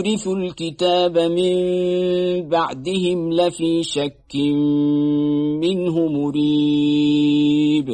أورثوا الكتاب من بعدهم لفي شك منه مريب.